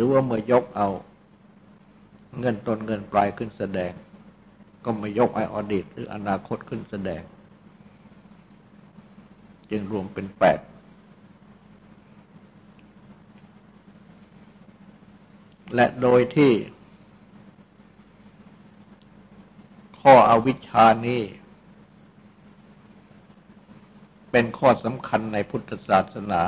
รือว่าเมื่อยกเอา เงินต้นเงินปลายขึ้นแสดง ก็ไม่ยกไออดีตหรืออนาคตขึ้นแสดง จึงรวมเป็นแปดและโดยที่ ข้ออวิชชานี้ เป็นข้อสำคัญในพุทธศาสนา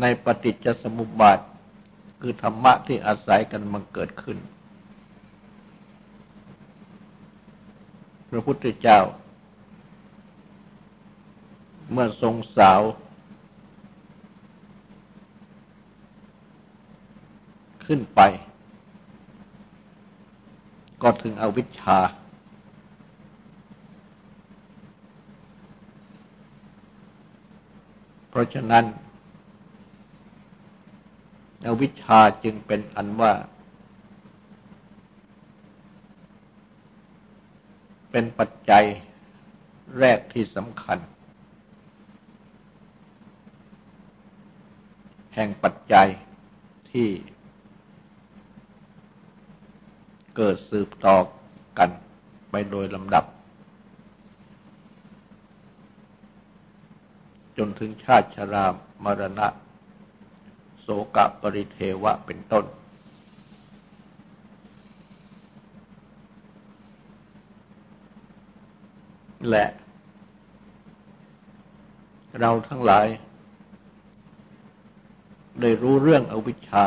ในปฏิจจสมุปบาท คือธรรมะที่อาศัยกันมาเกิดขึ้น พระพุทธเจ้า เมื่อทรงสาว ขึ้นไป ก็ถึงอวิชชาเพราะฉะนั้น อวิชชาจึงเป็นอันว่า เป็นปัจจัยแรกที่สำคัญ แห่งปัจจัยที่เกิดสืบต่อกันไปโดยลำดับ จนถึงชาติชรามรณะ โสกปริเทวะเป็นต้น และ เราทั้งหลาย ได้รู้เรื่องอวิชชา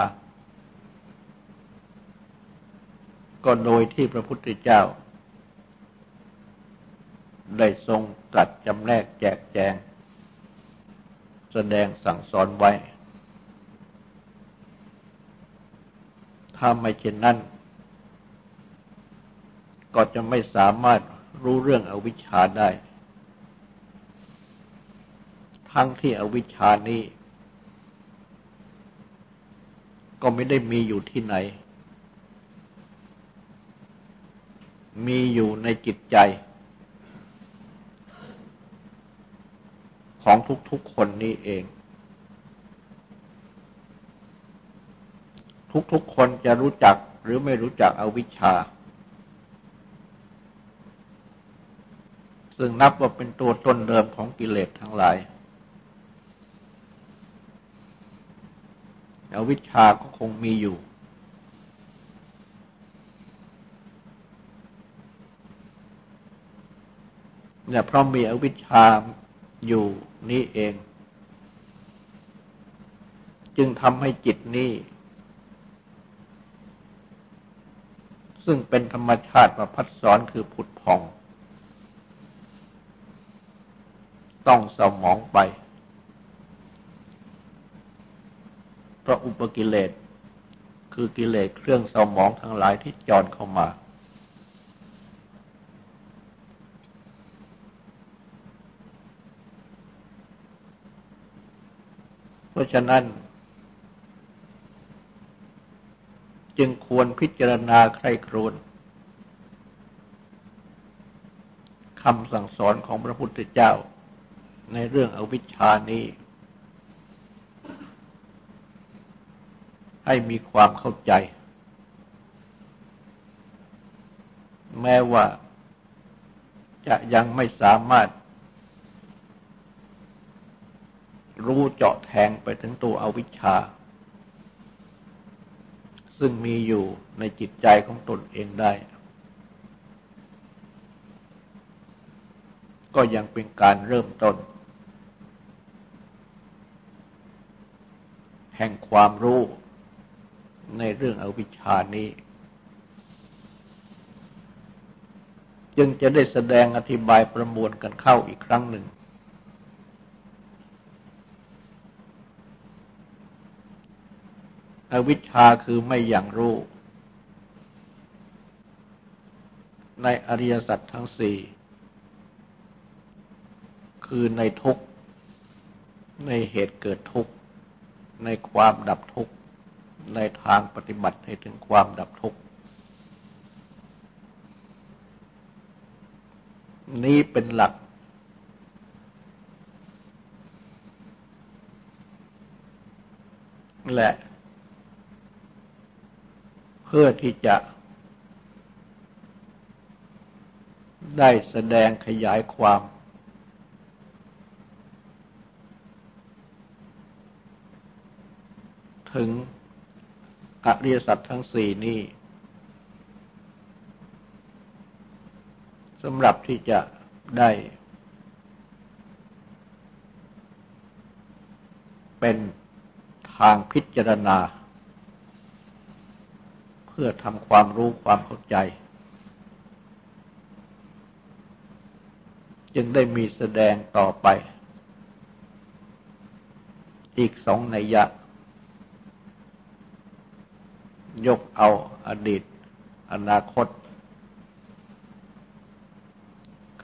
ก็โดยที่พระพุทธเจ้า ได้ทรงตรัสจำแนกแจกแจง แสดงสั่งสอนไว้ ถ้าไม่เช่นนั้น ก็จะไม่สามารถรู้เรื่องอวิชชาได้ ทั้งที่อวิชชานี้ ก็ไม่ได้มีอยู่ที่ไหน มีอยู่ในจิตใจ ของทุกๆคนนี้เอง ทุกๆคนจะรู้จักหรือไม่รู้จักอวิชชา ซึ่งนับว่าเป็นตัวต้นเดิมของกิเลสทั้งหลาย อวิชชาก็คงมีอยู่ เนี่ยเพราะมีอวิชชาอยู่นี้เอง จึงทำให้จิตนี้ ซึ่งเป็นธรรมชาติประพัดสอนคือผุดพอง ต้องสมองไปเพราะอุปกิเลส คือกิเลสเครื่องสมองทั้งหลายที่จอนเข้ามาเพราะฉะนั้น จึงควรพิจารณาใครครวนคำสั่งสอนของพระพุทธเจ้า ในเรื่องอวิชชานี้ ให้มีความเข้าใจ แม้ว่าจะยังไม่สามารถ รู้เจาะแทงไปถึงตัวอวิชชา ซึ่งมีอยู่ในจิตใจของตนเองได้ ก็ยังเป็นการเริ่มต้น แห่งความรู้ในเรื่องอวิชชานี้ จึงจะได้แสดงอธิบายประมวลกันเข้าอีกครั้งหนึ่ง อวิชชาคือไม่อย่างรู้ ในอริยสัจทั้งสี่คือในทุกในเหตุเกิดทุกในความดับทุกในทางปฏิบัติให้ถึงความดับทุกนี้เป็นหลัก และ เพื่อที่จะได้แสดงขยายความ ถึงอริยสัจทั้งสี่นี้สำหรับที่จะได้ เป็นทางพิจารณา พื่อทำความรู้ความเข้าใจ จึงได้มีแสดงต่อไป อีกสองนัยยะ ยกเอาอดีต อนาคต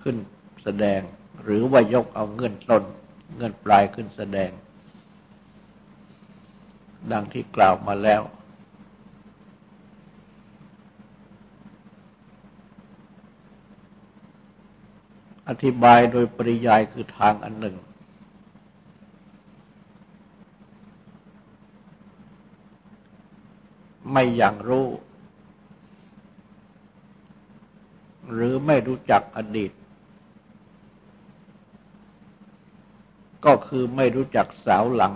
ขึ้นแสดง หรือว่ายกเอาเงื่อนต้น เงื่อนปลายขึ้นแสดง ดังที่กล่าวมาแล้ว อธิบายโดยปริยายคือทางอันหนึ่ง ไม่อย่างรู้ หรือไม่รู้จักอดีต ก็คือไม่รู้จักสาวหลัง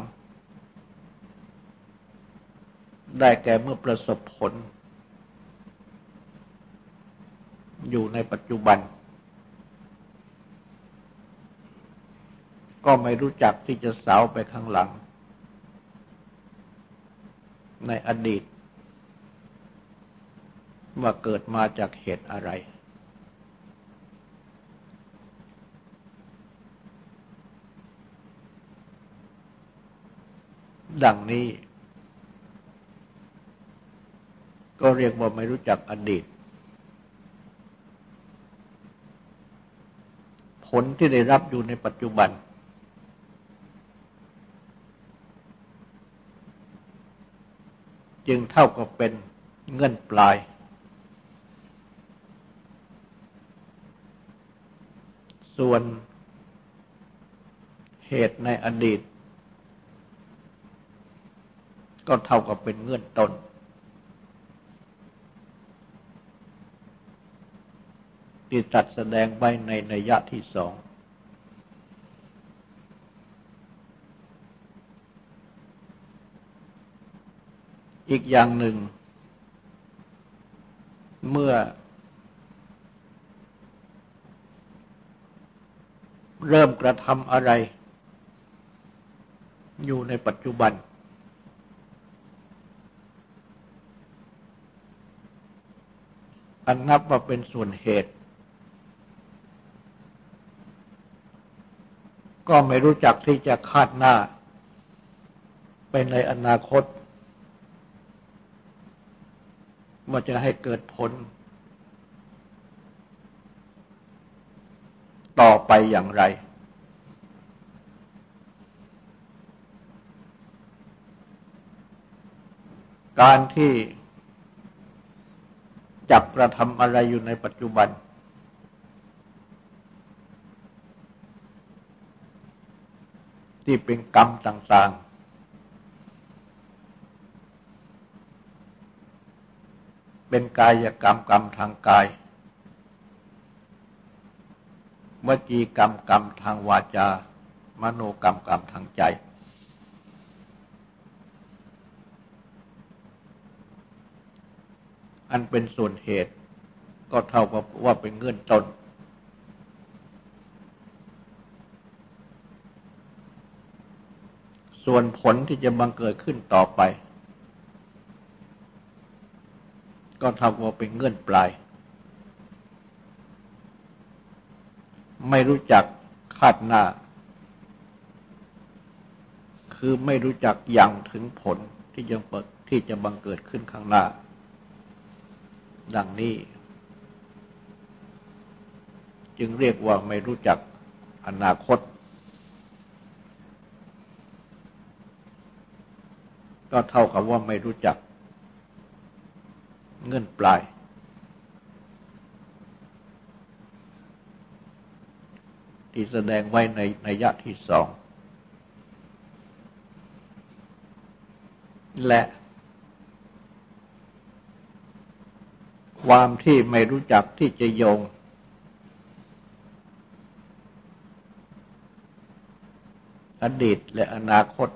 ได้แก่เมื่อประสบผล อยู่ในปัจจุบัน ก็ไม่รู้จักที่จะสาวไปข้างหลัง ในอดีต ว่าเกิดมาจากเหตุอะไร ดังนี้ ก็เรียกว่าไม่รู้จักอดีตผลที่ได้รับอยู่ในปัจจุบัน จึงเท่ากับเป็นเงื่อนปลาย ส่วนเหตุในอดีต ก็เท่ากับเป็นเงื่อนต้นที่ตัดแสดงไว้ในนัยยะที่สอง อีกอย่างหนึ่ง เมื่อ เริ่มกระทำอะไร อยู่ในปัจจุบัน อันนับว่าเป็นส่วนเหตุ ก็ไม่รู้จักที่จะคาดหน้า ไปในอนาคต ว่าจะให้เกิดผล ต่อไปอย่างไร การที่จับกระทำอะไรอยู่ในปัจจุบัน ที่เป็นกรรมต่างๆ เป็นกายกรรมกรรมทางกาย วจีกรรมกรรมทางวาจา มโนกรรมกรรมทางใจ อันเป็นส่วนเหตุ ก็เท่ากับว่าเป็นเงื่อนต้นส่วนผลที่จะบังเกิดขึ้นต่อไป ก็ทำว่าเป็นเงื่อนปลาย ไม่รู้จักคาดหน้า คือไม่รู้จักยังถึงผลที่จะเปิดที่จะบังเกิดขึ้นข้างหน้า ดังนี้ จึงเรียกว่าไม่รู้จักอนาคต ก็เท่ากับว่าไม่รู้จัก เงื่อนปลาย ที่แสดงไว้ในในยะที่สอง และ ความที่ไม่รู้จักที่จะโยง อดีตและอนาคต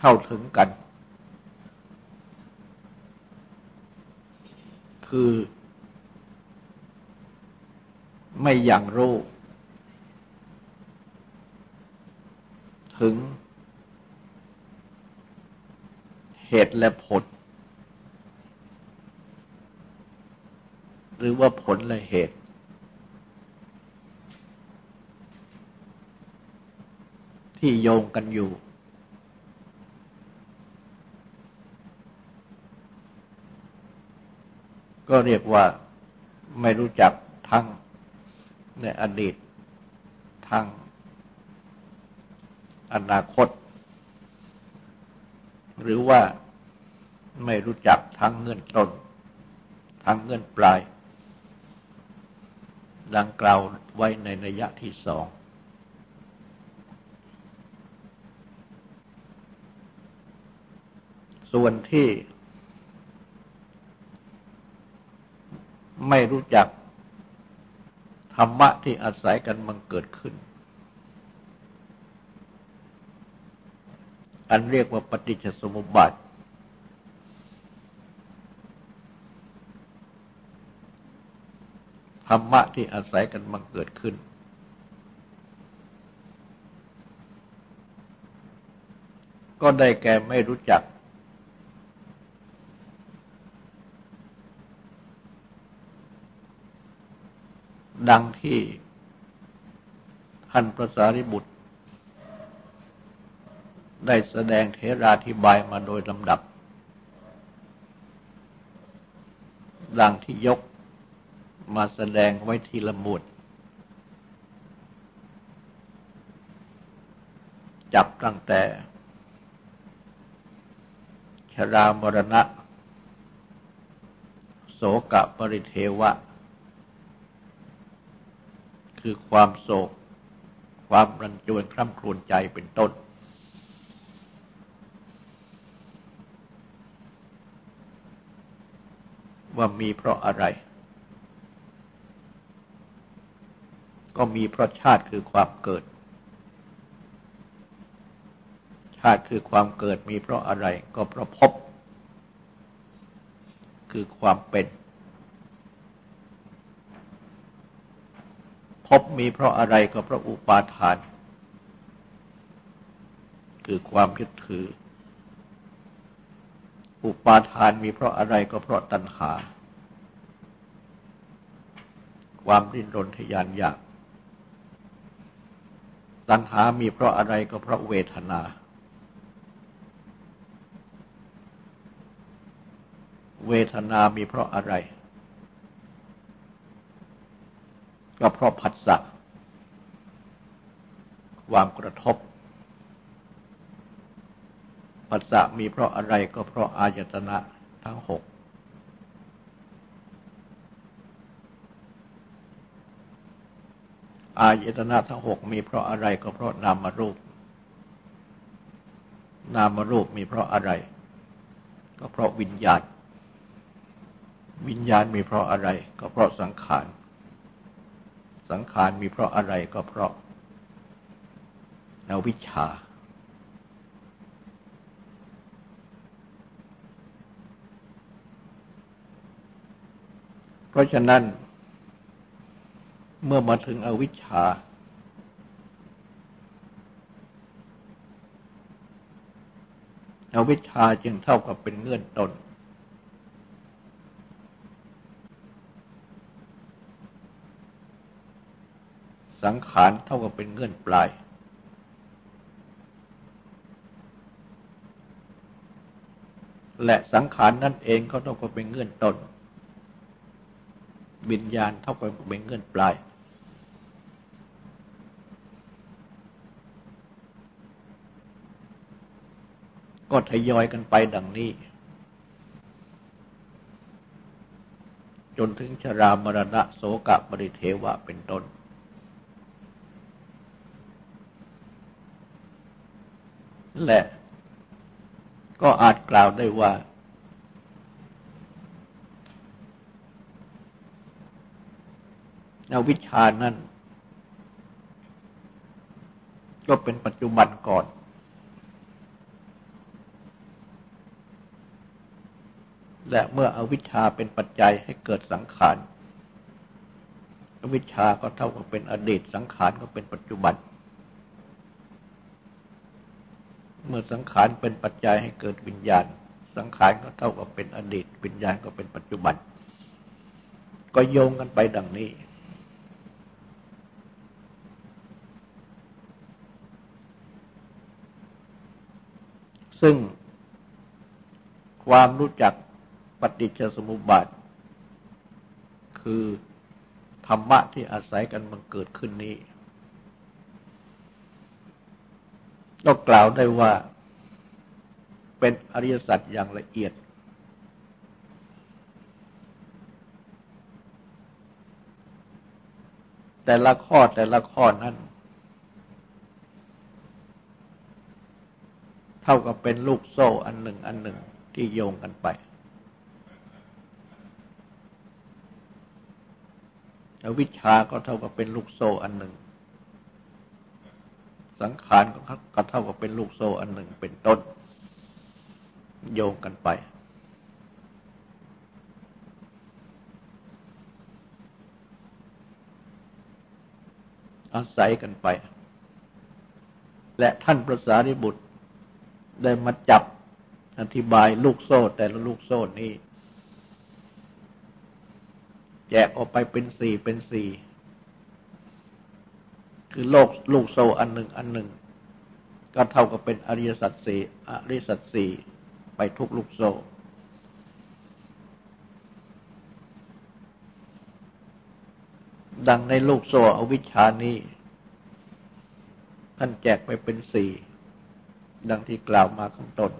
เข้าถึงกัน คือ ไม่อย่างรู้ ถึง เหตุและผล หรือว่าผลและเหตุ ที่โยงกันอยู่ ก็เรียกว่าไม่รู้จักทั้งในอดีตทางอนาคต หรือว่าไม่รู้จักทั้งเงื่อนต้น ทั้งเงื่อนปลาย ดังกล่าวไว้ในระยะที่สองส่วนที่ ไม่รู้จักธรรมะที่อาศัยกันมันเกิดขึ้น อันเรียกว่าปฏิจจสมุปบาท ธรรมะที่อาศัยกันมันเกิดขึ้น ก็ได้แก่ไม่รู้จัก ดังที่ท่านพระสารีบุตร ได้แสดงเทราธิบายมาโดยลำดับ ดังที่ยกมาแสดงไว้ทีละหมวดจับตั้งแต่ ชรามรณะ โสกะปริเทวะ คือความโศก ความรันจวนคร่ำครวญใจเป็นต้น ว่ามีเพราะอะไร ก็มีเพราะชาติคือความเกิด ชาติคือความเกิดมีเพราะอะไร ก็เพราะพบ คือความเป็นพ บมีเพราะอะไรก็เพราะอุปาทาน คือความยึดถือ อุปาทานมีเพราะอะไรก็เพราะตัณหา ความดิ้นรนทยานอยาก ตัณหามีเพราะอะไรก็เพราะเวทนา เวทนามีเพราะอะไร ก็เพราะผัสสะความกระทบผัสสะมีเพราะอะไรก็เพราะอายตนะทั้งหกอายตนะทั้งหกมีเพราะอะไรก็เพราะนามรูป นามรูปมีเพราะอะไร ก็เพราะวิญญาณ วิญญาณมีเพราะอะไร ก็เพราะสังขาร สังขารมีเพราะอะไรก็เพราะอวิชชา เพราะฉะนั้น เมื่อมาถึงอวิชชา อาวิชชาจึงเท่ากับเป็นเงื่อนต้น สังขารเท่ากับเป็นเงื่อนปลาย และสังขารนั่นเองก็เท่ากับเป็นเงื่อนต้นวิญญาณเท่ากับเป็นเงื่อนปลาย ก็ทยอยกันไปดังนี้ จนถึงชรามรณะโสกะปริเทวะเป็นต้น และก็อาจกล่าวได้ว่า อวิชชานั้น ก็เป็นปัจจุบันก่อน และเมื่ออวิชชาเป็นปัจจัยให้เกิดสังขาร อวิชชาก็เท่ากับเป็นอดีตสังขารก็เป็นปัจจุบันเเมื่อสังขารเป็นปัจจัยให้เกิดวิญญาณ สังขารก็เท่ากับเป็นอดีต วิญญาณก็เป็นปัจจุบัน ก็โยงกันไปดังนี้ ซึ่งความรู้จักปฏิจจสมุปบาท คือธรรมะที่อาศัยกันมันเกิดขึ้นนี้ ก็กล่าวได้ว่าเป็นอริยสัจอย่างละเอียด แต่ละข้อแต่ละข้อนั้น เท่ากับเป็นลูกโซ่อันหนึ่งอันหนึ่งที่โยงกันไปอวิชาก็เท่ากับเป็นลูกโซ่อันหนึ่ง สังขารก็เท่ากับเป็นลูกโซ่อันหนึ่งเป็นต้น โยงกันไป อาศัยกันไป และท่านพระสารีบุตรได้มาจับอธิบายลูกโซ่แต่ละลูกโซ่นี้ แจกออกไปเป็นสี่เป็นสี่ คือโลกลูกโซอันหนึ่งอันหนึ่ง ก็เท่ากับเป็นอริยสัจสี่อริยสัจสี่ไปทุกลูกโซ ดังในลูกโซอวิชชานี้ ท่านแจกไปเป็นสี่ ดังที่กล่าวมาข้างต้น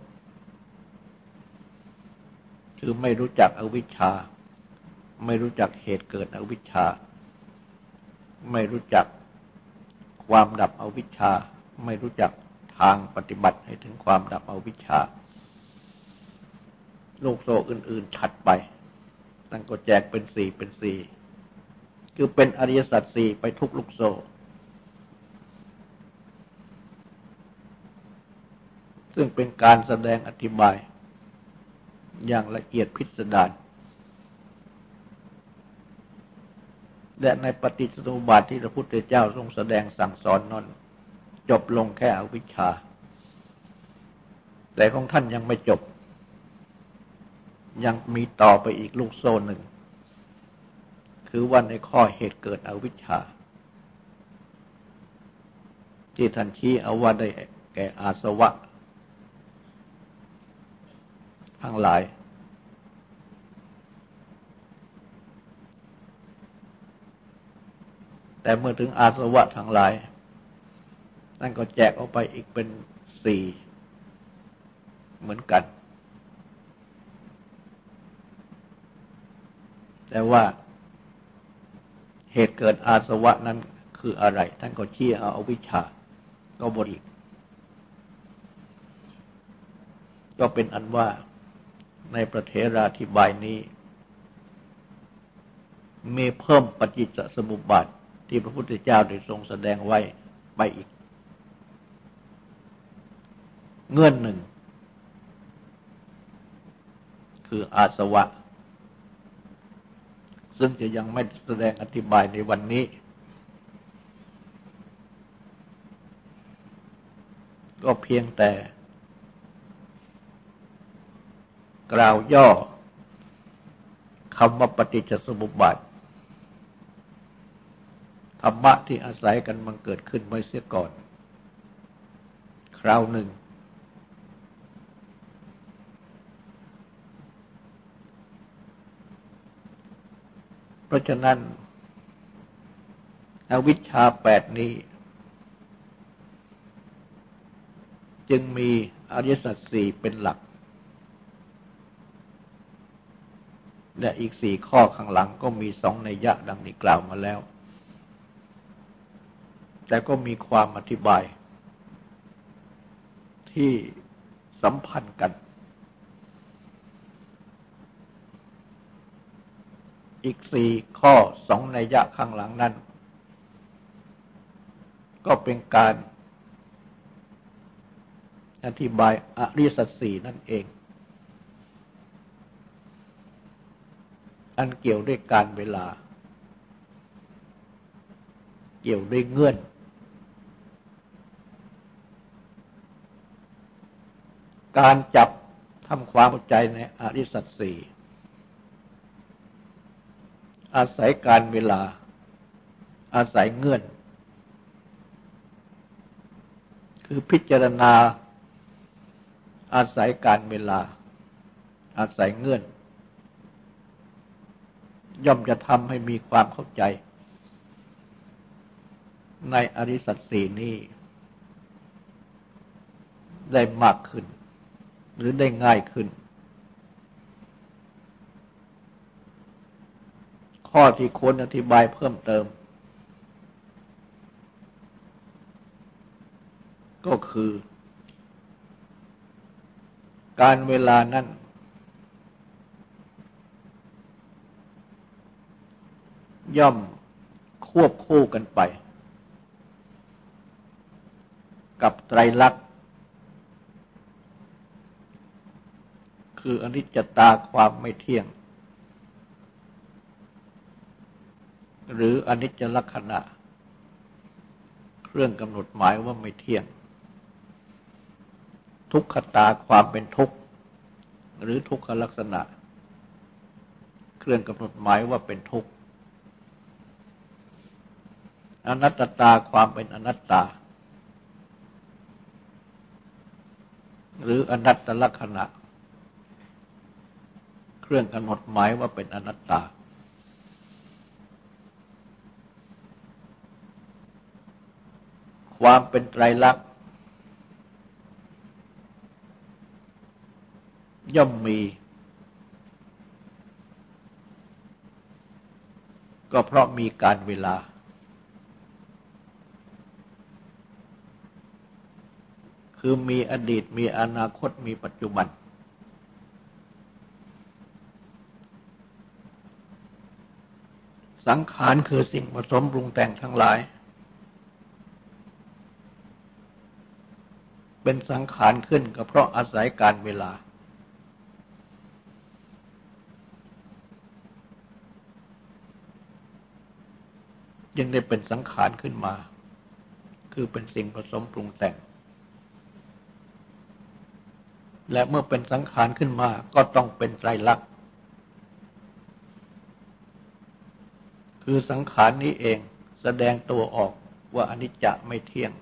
คือไม่รู้จักอวิชชา ไม่รู้จักเหตุเกิดอวิชชา ไม่รู้จัก ความดับอวิชชา ไม่รู้จักทางปฏิบัติให้ถึงความดับอวิชชา โลกโซอื่น ๆ ถัดไปตั้งก็แจกเป็นสี่เป็นสี่คือเป็นอริยสัจสี่ไปทุกลูกโซซึ่งเป็นการแสดงอธิบาย อย่างละเอียดพิสดาร และในปฏิจจสมุปบาทที่พระพุทธเจ้าทรงแสดงสั่งสอนนั้นจบลงแค่อวิชชา แต่ของท่านยังไม่จบ ยังมีต่อไปอีกลูกโซ่หนึ่ง คือว่าในข้อเหตุเกิดอวิชชา ที่ท่านชี้เอาว่าได้แก่อาสวะ ทั้งหลาย แต่เมื่อถึงอาสวะทั้งหลาย นั่นก็แจกออกไปอีกเป็นสี่เหมือนกัน แต่ว่าเหตุเกิดอาสวะนั้นคืออะไร ท่านก็ชี้เอาอาวิชชา ก็บริกก็เป็นอันว่าในประเทราธิบายนี้ มีเพิ่มปฏิจจสมุปบาท ที่พระพุทธเจ้าได้ทรงแสดงไว้ไปอีก เงื่อนหนึ่ง คืออาสวะ ซึ่งจะยังไม่แสดงอธิบายในวันนี้ ก็เพียงแต่ กล่าวย่อคำว่าปฏิจจสมุปบาท ธรรมะที่อาศัยกันมันเกิดขึ้นไว้เสียก่อน คราวหนึ่ง เพราะฉะนั้น อวิชชาแปดนี้ จึงมีอริยสัจสี่เป็นหลัก และอีกสี่ข้อข้างหลังก็มีสองในยะดังนี้กล่าวมาแล้ว แต่ก็มีความอธิบาย ที่สัมพันธ์กัน อีกสี่ข้อสองในยะข้างหลังนั้น ก็เป็นการอธิบายอริสัตสีนั่นเอง อันเกี่ยวด้วยการเวลา เกี่ยวด้วยเงื่อน การจับทำความเข้าใจในอริสัตสีอาศัยการเวลา อาศัยเงื่อน คือพิจารณา อาศัยการเวลา อาศัยเงื่อน ย่อมจะทำให้มีความเข้าใจ ในอริสัตสีนี้ ได้มากขึ้น หรือได้ง่ายขึ้น ข้อที่ควรอธิบายเพิ่มเติม ก็คือ การเวลานั้นย่อมควบคู่กันไป กับไตรลักษณ์ คืออนิจจตาความไม่เที่ยง หรืออนิจจลักษณะ เครื่องกำหนดหมายว่าไม่เที่ยง ทุกขตาความเป็นทุกข์หรือทุกขลักษณะ เครื่องกำหนดหมายว่าเป็นทุกข์อนัตตาความเป็นอนัตตาหรืออนัตตลักษณะ เครื่องกำหนดหมายว่าเป็นอนัตตา ความเป็นไตรลักษณ์ย่อมมี ก็เพราะมีการเวลา คือมีอดีตมีอนาคตมีปัจจุบัน สังขารคือสิ่งผสมปรุงแต่งทั้งหลาย เป็นสังขารขึ้นก็เพราะอาศัยการเวลา ยังได้เป็นสังขารขึ้นมา คือเป็นสิ่งผสมปรุงแต่ง และเมื่อเป็นสังขารขึ้นมาก็ต้องเป็นไตรลักษณ์ คือสังขารนี้เองแสดงตัวออกว่าอนิจจะไม่เที่ยง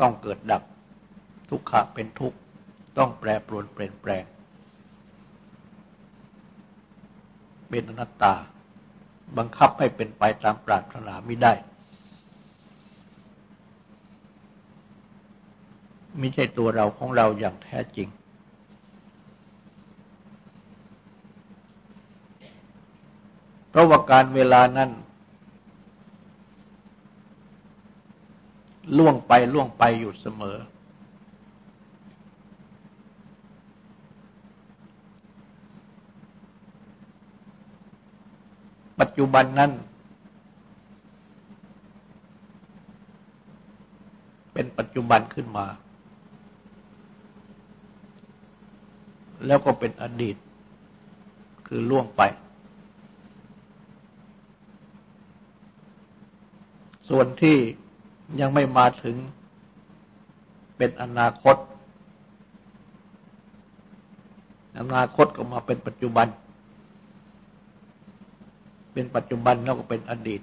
ต้องเกิดดับ ทุกขะเป็นทุกข์ต้องแปรปรวนเปลี่ยนแปลง เป็นอนัตตา บังคับให้เป็นไปตามปรารถนาไม่ได้ไม่ใช่ตัวเราของเราอย่างแท้จริง เพราะว่าการเวลานั้น ล่วงไปล่วงไปอยู่เสมอ ปัจจุบันนั้น เป็นปัจจุบันขึ้นมา แล้วก็เป็นอดีตคือล่วงไป ส่วนที่ยังไม่มาถึงเป็นอนาคต อนาคตก็มาเป็นปัจจุบัน เป็นปัจจุบันแล้วก็เป็นอดีต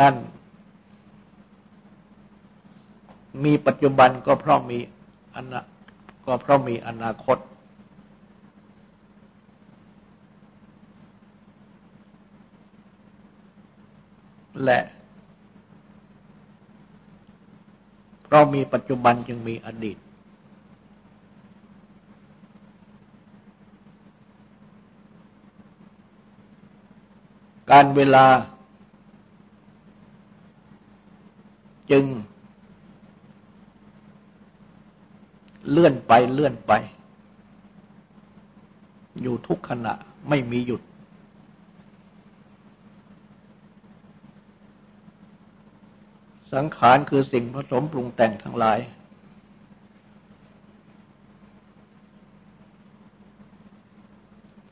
นั่น มีปัจจุบันก็เพราะมีอนาก็เพราะมีอนาคต และเพราะมีปัจจุบันจึงมีอดีต การเวลา จึง เลื่อนไปเลื่อนไป อยู่ทุกขณะไม่มีหยุด สังขารคือสิ่งผสมปรุงแต่งทั้งหลาย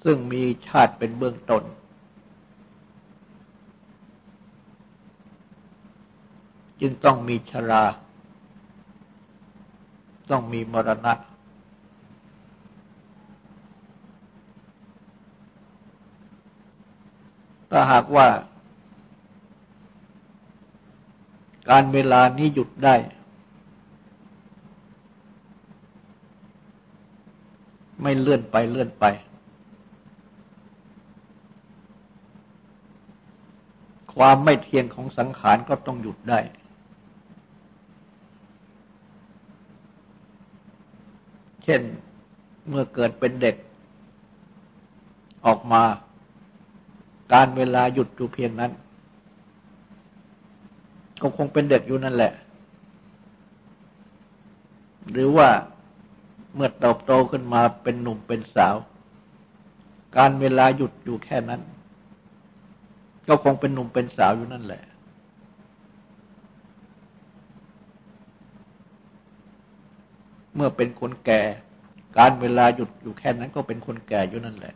ซึ่งมีชาติเป็นเบื้องต้นจึงต้องมีชรา ต้องมีมรณะ ถ้าหากว่า การเวลานี้หยุดได้ ไม่เลื่อนไปเลื่อนไป ความไม่เที่ยงของสังขารก็ต้องหยุดได้ เช่นเมื่อเกิดเป็นเด็ก ออกมา การเวลาหยุดอยู่เพียงนั้น ก็คงเป็นเด็กอยู่นั่นแหละ หรือว่าเมื่อโตโตขึ้นมาเป็นหนุ่มเป็นสาว การเวลาหยุดอยู่แค่นั้น ก็คงเป็นหนุ่มเป็นสาวอยู่นั่นแหละ เมื่อเป็นคนแก่ การเวลาหยุดอยู่แค่นั้น ก็เป็นคนแก่อยู่นั่นแหละ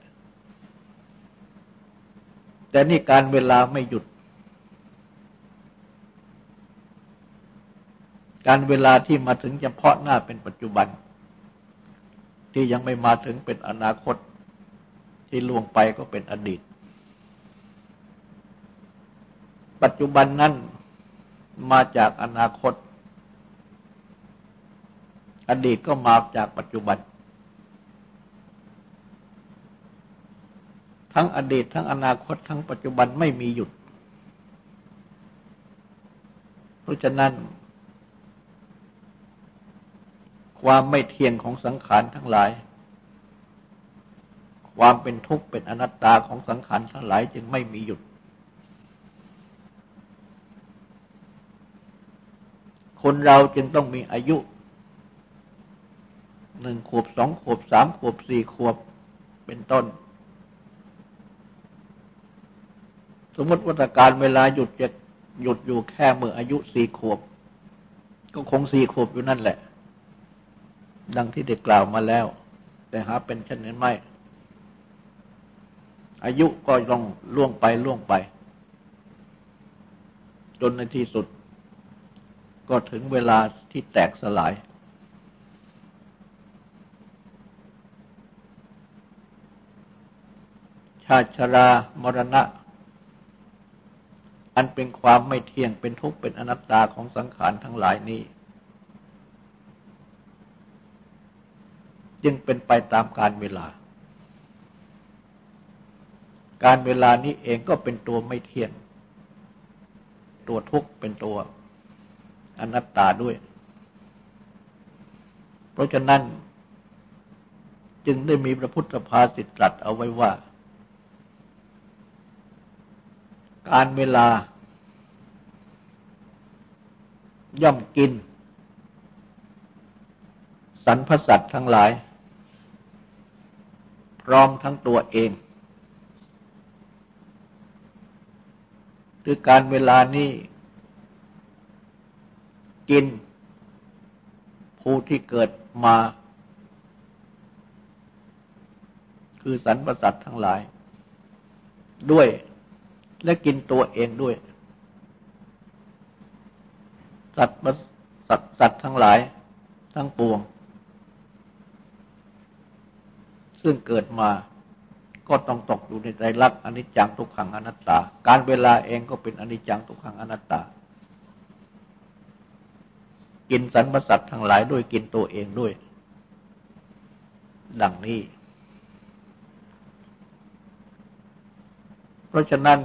แต่นี่การเวลาไม่หยุด การเวลาที่มาถึงเฉพาะหน้าเป็นปัจจุบัน ที่ยังไม่มาถึงเป็นอนาคต ที่ล่วงไปก็เป็นอดีต ปัจจุบันนั้นมาจากอนาคต อดีตก็มาจากปัจจุบัน ทั้งอดีตทั้งอนาคต ทั้งปัจจุบันไม่มีหยุด เพราะฉะนั้น ความไม่เที่ยงของสังขารทั้งหลาย ความเป็นทุกข์เป็นอนัตตาของสังขารทั้งหลายจึงไม่มีหยุด คนเราจึงต้องมีอายุหนึ่งขวบสองขวบสามขวบสี่ขวบเป็นต้น สมมติวัตการเวลาหยุดจะหยุดอยู่แค่เมื่ออายุสี่ขวบ ก็คงสี่ขวบอยู่นั่นแหละ ดังที่ได้กล่าวมาแล้ว แต่หาเป็นเช่นนั้นไม่ อายุก็ต้องล่วงไปล่วงไป จนในที่สุด ก็ถึงเวลาที่แตกสลาย ชาชรามรณะ อันเป็นความไม่เที่ยงเป็นทุกข์เป็นอนัตตาของสังขารทั้งหลายนี้ จึงเป็นไปตามการเวลา การเวลานี้เองก็เป็นตัวไม่เที่ยง ตัวทุกข์เป็นตัวอนัตตาด้วย เพราะฉะนั้น จึงได้มีพระพุทธภาษิตตรัสเอาไว้ว่า การเวลา ย่อมกิน สรรพสัตว์ทั้งหลาย รอมทั้งตัวเองคือการเวลานี้กิน ผู้ที่เกิดมา คือสรรพสัตว์ทั้งหลาย ด้วยและกินตัวเองด้วย สัตว์สัตว์สัตว์ทั้งหลาย ทั้งปวง ซึ่งเกิดมาก็ต้องตกอยู่ในใจรักอนิจจังทุกขังอนัตตา การเวลาเองก็เป็นอนิจจังทุกขังอนัตตา กินสรรพสัตว์ทั้งหลายด้วยกินตัวเองด้วย ดังนี้ เพราะฉะนั้น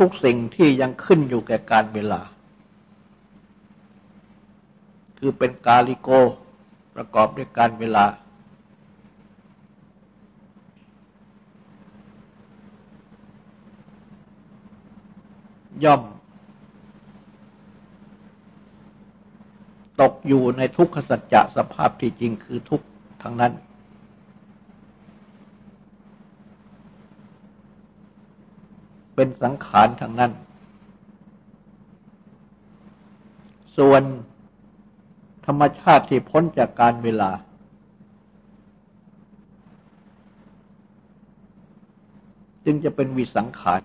ทุกๆสิ่งที่ยังขึ้นอยู่แก่การเวลา คือเป็นกาลิโก ประกอบด้วยการเวลา ย่อม ตกอยู่ในทุกขสัจจะสภาพที่จริงคือทุกทั้งนั้น เป็นสังขารทั้งนั้น ส่วน ธรรมชาติที่พ้นจากการเวลา จึงจะเป็นวิสังขาร